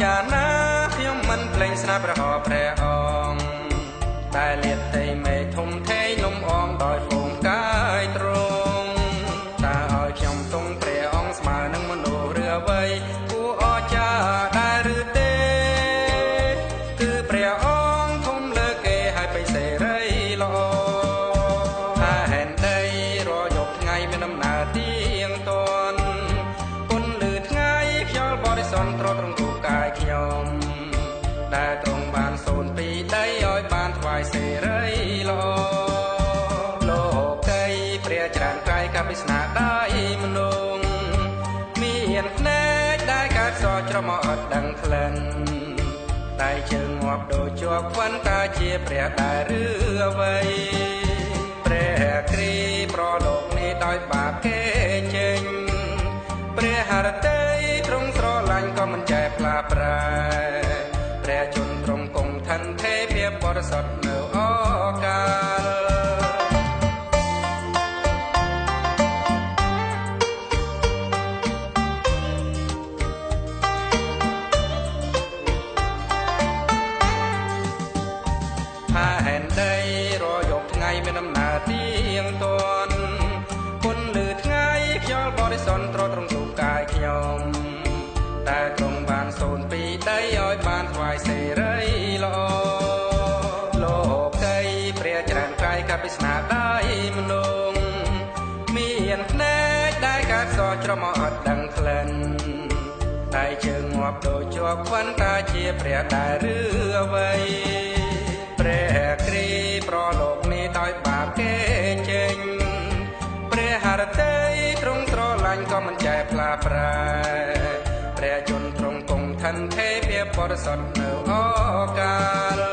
ថាព្រះហស្ថព្រះអង្គដែលលាតទេមេធំធេងលំអងដោយហ្វូងកាយទ្រង់តើឲ្យខ្ញុំទង់ព្រះអង្គស្មើនឹងមនុស្សឬអ្វីគួរអស្ចារ្យដែរឬទេ គឺព្រះអង្គធំលើគេឲ្យបិសេរីល្អថាហេតុដីរាល់យប់ថ្ងៃមានដំណើរទៀងទាន់គុណលឺថ្ងៃខ្យល់បរិសុទ្ធត្រត្រង់រូបកាយ ខ្ញុំដែលទ្រង់បានសូនពីដីឲ្យបានថ្វាយសេរីល្អលោកីព្រះចរានកាយកពិស្នាដៃមនុស្សមានភ្នែកដែលកើតសច្រមុះអត់ដឹងក្លិនដៃជើងងាប់ដូចជាប់ខ្វិនតើជាព្រះដែរឬអ្វីព្រះគ្រីប្រលោកនេះដោយបាបគេចេញព្រះハរតីទ្រង់ស្រឡាញ់ ក៏មិនចែកផ្លាប្រែព្រះជន្មទ្រង់គង់ឋិនទេភាពបរិសុទ្ធនៅអកាលថាហេតុដីរាល់យប់ថ្ងៃមានដំណើរទៀងទាន់គុណលឺថ្ងៃខ្យល់បរិសុទ្ធត្រត្រង់ យសេរីល្អលោកីព្រះចរានកាយកពិស្នាដៃមនុស្សមានភ្នែកដែលកើតសច្រមុះអត់ដឹងក្លិនដៃជើងងាប់ដូចជាប់ខ្វិនតើជាព្រះដែរឬអ្វីព្រះគ្រីប្រលោកនេះដោយបាបគេចេញព្រះハរតីទ្រង់ស្រឡាញ់ក៏មិនចែកផ្លាប្រែព្រះជន្មទ្រង់គង់ ឋិនទេភាពបរិសុទ្ធនៅអកាល